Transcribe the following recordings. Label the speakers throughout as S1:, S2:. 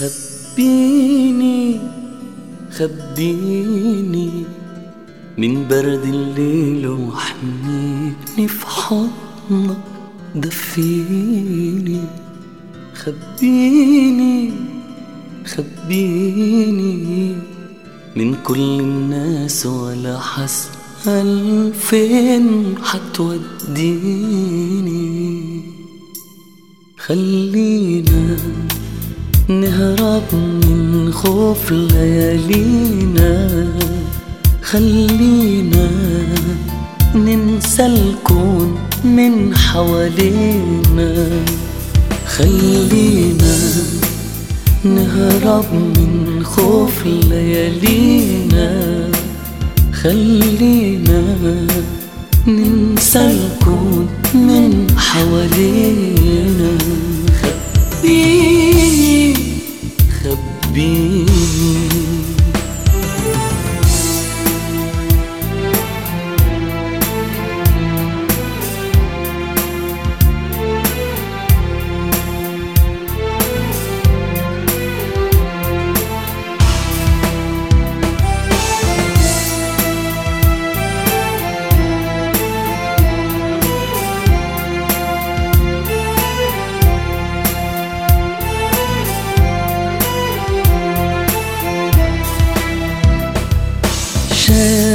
S1: خبيني خبيني من برد الليل وحنيني في حضنك دفيني. خبيني خبيني من كل الناس ولا حسأل فين حتوديني. خلينا نهرب من خوف ليالينا. خلينا ننسى الكون من حوالينا. خلينا نهرب من خوف ليالينا. خلينا ننسى الكون من حوالينا.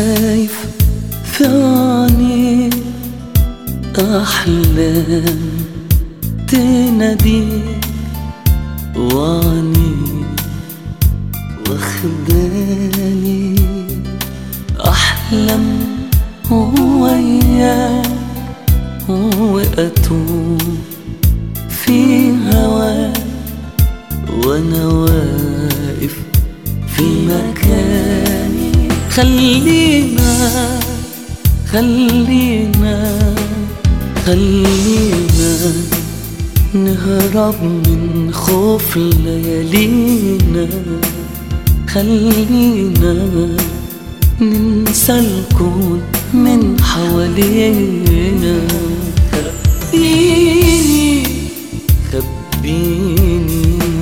S1: شايف في عيني أحلام تنادي وعني واخداني أحلم وياك وأتوه في هواك وأنا واقف في مكاني خلينا خلينا خلينا نهرب من خوف ليالينا. خلينا ننسى الكون من حوالينا. خبيني خبيني.